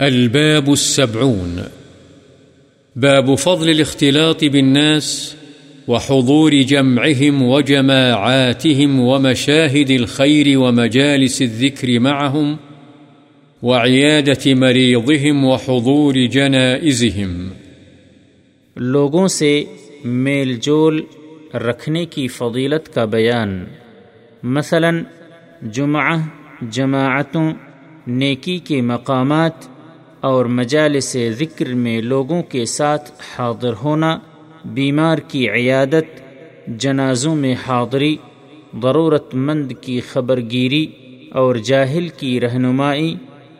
الباب السبعون. باب فضل الاختلاط بالناس وحضور جمعهم وجماعاتهم ومشاهد الخير ومجالس الذكر معهم وعيادة مريضهم وحضور جنائزهم. لوگوں سے میل جول رکھنے کی فضیلت کا بیان۔ مثلا جمعہ، جماعتوں، نیکی کے مقامات اور مجالس ذکر میں لوگوں کے ساتھ حاضر ہونا، بیمار کی عیادت، جنازوں میں حاضری ضرورت مند کی خبر گیری اور جاہل کی رہنمائی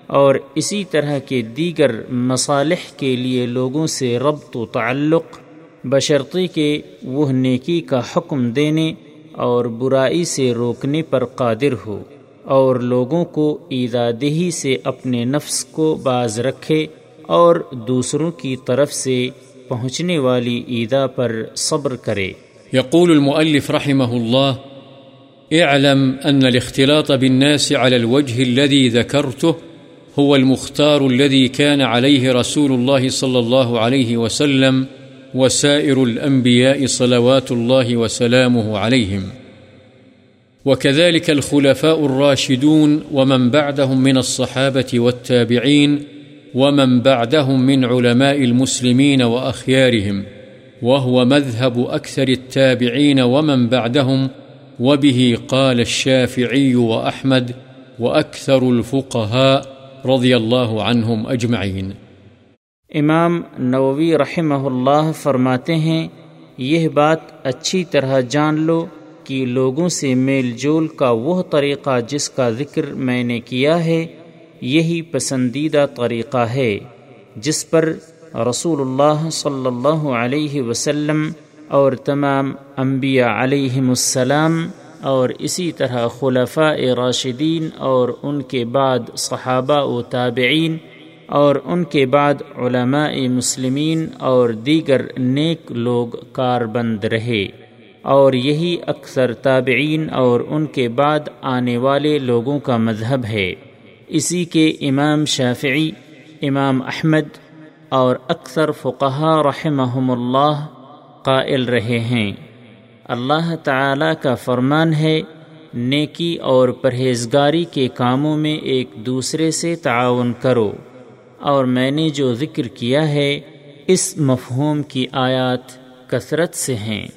اور اسی طرح کے دیگر مصالح کے لیے لوگوں سے ربط و تعلق، بشرطی کے وہ نیکی کا حکم دینے اور برائی سے روکنے پر قادر ہو۔ اور لوگوں کو ایدادہی سے اپنے نفس کو باز رکھے اور دوسروں کی طرف سے پہنچنے والی ایدا پر صبر کرے۔ يقول المؤلف رحمه الله اعلم أن الاختلاط بالناس على الوجه الذي ذكرته هو المختار الذي كان عليه رسول الله صلى الله عليه وسلم وسائر الأنبياء صلوات الله وسلامه عليهم وكذلك الخلفاء الراشدون ومن بعدهم من الصحابة والتابعين ومن بعدهم من علماء المسلمين وأخيارهم، وهو مذهب أكثر التابعين ومن بعدهم، وبه قال الشافعي وأحمد وأكثر الفقهاء رضي الله عنهم أجمعين. امام نووی رحمہ اللہ فرماتے ہیں، یہ بات اچھی طرح جان لو کہ لوگوں سے میل جول کا وہ طریقہ جس کا ذکر میں نے کیا ہے، یہی پسندیدہ طریقہ ہے، جس پر رسول اللہ صلی اللہ علیہ وسلم اور تمام انبیاء علیہم السلام اور اسی طرح خلفاء راشدین اور ان کے بعد صحابہ و تابعین اور ان کے بعد علماء مسلمین اور دیگر نیک لوگ کار بند رہے۔ اور یہی اکثر تابعین اور ان کے بعد آنے والے لوگوں کا مذہب ہے۔ اسی کے امام شافعی، امام احمد اور اکثر فقہ رحمہم اللہ قائل رہے ہیں۔ اللہ تعالی کا فرمان ہے، نیکی اور پرہیزگاری کے کاموں میں ایک دوسرے سے تعاون کرو۔ اور میں نے جو ذکر کیا ہے، اس مفہوم کی آیات کثرت سے ہیں۔